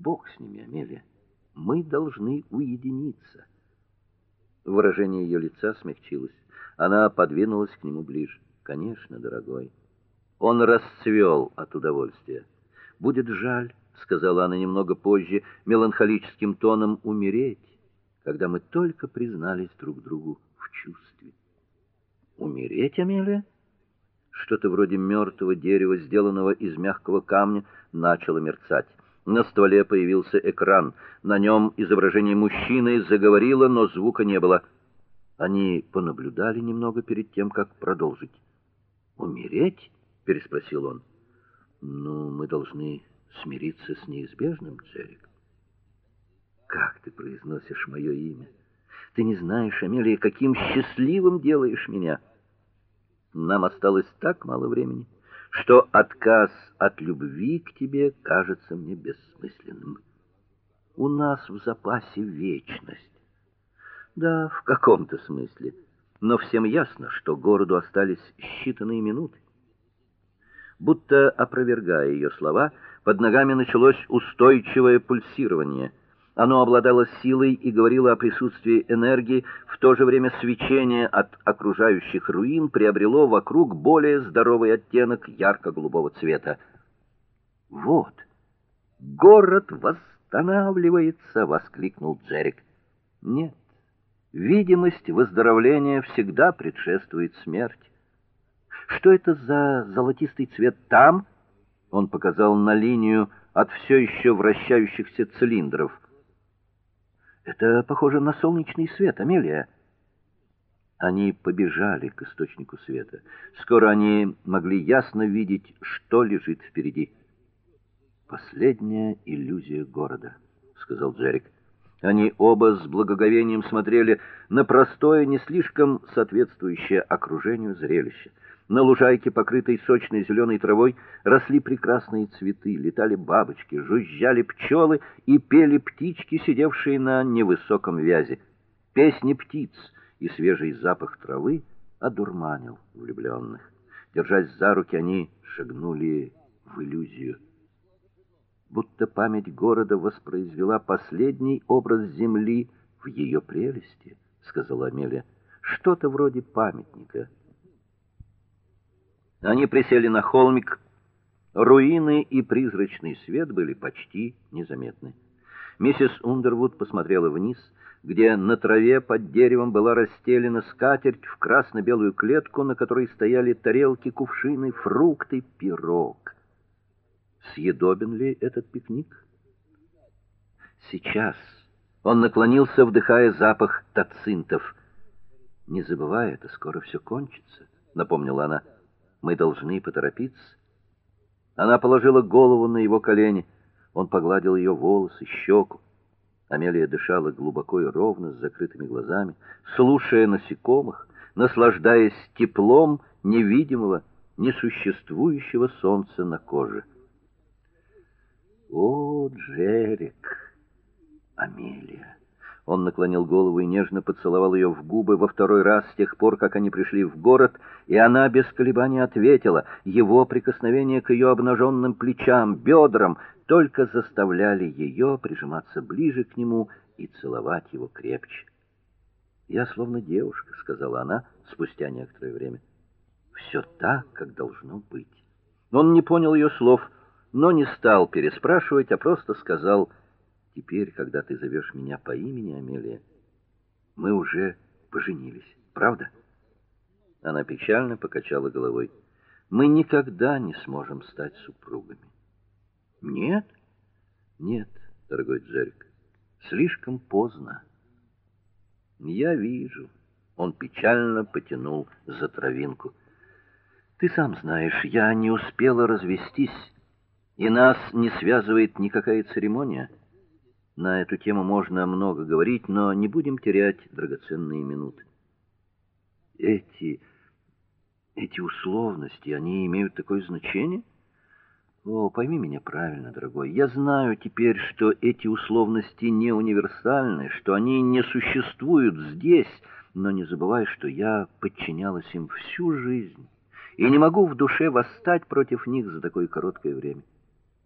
Бог с ними, Амелия. Мы должны уединиться. Выражение ее лица смягчилось. Она подвинулась к нему ближе. Конечно, дорогой. Он расцвел от удовольствия. Будет жаль, сказала она немного позже меланхолическим тоном, умереть, когда мы только признались друг другу в чувстве. Умереть, Амелия? Что-то вроде мертвого дерева, сделанного из мягкого камня, начало мерцать. На стволе появился экран. На нем изображение мужчины заговорило, но звука не было. Они понаблюдали немного перед тем, как продолжить. "Умереть?" переспросил он. "Ну, мы должны смириться с неизбежным, Джерик. Как ты произносишь мое имя? Ты не знаешь, Амелия, каким счастливым делаешь меня. Нам осталось так мало времени, что отказ от любви к тебе кажется мне бессмысленным. У нас в запасе вечность. Да, в каком-то смысле. Но всем ясно, что городу остались считанные минуты. Будто опровергая ее слова, под ногами началось устойчивое пульсирование. Оно обладало силой и говорило о присутствии энергии, в то же время свечение от окружающих руин приобрело вокруг более здоровый оттенок ярко-голубого цвета. Вот. Город восстанавливается, воскликнул Джерик. Нет. Видимость выздоровления всегда предшествует смерти. Что это за золотистый цвет там? Он показал на линию от все еще вращающихся цилиндров. Это похоже на солнечный свет, Амелия. Они побежали к источнику света. Скоро они могли ясно видеть, что лежит впереди. Последняя иллюзия города, сказал Джерик. Они оба с благоговением смотрели на простое, не слишком соответствующее окружению зрелище. На лужайке, покрытой сочной зеленой травой, росли прекрасные цветы, летали бабочки, жужжали пчелы и пели птички, сидевшие на невысоком вязе. Песни птиц и свежий запах травы одурманил влюбленных. Держась за руки, они шагнули в иллюзию будто память города воспроизвела последний образ земли в ее прелести, сказала Амелия. Что-то вроде памятника. Они присели на холмик. Руины и призрачный свет были почти незаметны. Миссис Ундервуд посмотрела вниз, где на траве под деревом была расстелена скатерть в красно-белую клетку, на которой стояли тарелки, кувшины, фрукты, пирог съедобен ли этот пикник? Сейчас он наклонился, вдыхая запах тацинтов. Не забывай, это скоро все кончится, напомнила она. Мы должны поторопиться. Она положила голову на его колени. Он погладил ее волосы, щеку. Амелия дышала глубоко и ровно, с закрытыми глазами, слушая насекомых, наслаждаясь теплом невидимого, несуществующего солнца на коже. О, Джерик, Амелия. Он наклонил голову и нежно поцеловал ее в губы во второй раз с тех пор, как они пришли в город, и она без колебаний ответила. Его прикосновение к ее обнаженным плечам, бедрам только заставляли ее прижиматься ближе к нему и целовать его крепче. "Я словно девушка", сказала она спустя некоторое время. «Все так, как должно быть". Он не понял ее слов но не стал переспрашивать, а просто сказал: "Теперь, когда ты зовешь меня по имени Амелия, мы уже поженились, правда?" Она печально покачала головой. "Мы никогда не сможем стать супругами". "Нет? Нет, дорогой Джерик. Слишком поздно". "Я вижу". Он печально потянул за травинку. Ты сам знаешь, я не успела развестись и нас не связывает никакая церемония. На эту тему можно много говорить, но не будем терять драгоценные минуты. Эти эти условности, они имеют такое значение? О, пойми меня правильно, дорогой. Я знаю теперь, что эти условности не универсальны, что они не существуют здесь, но не забывай, что я подчинялась им всю жизнь и не могу в душе восстать против них за такое короткое время.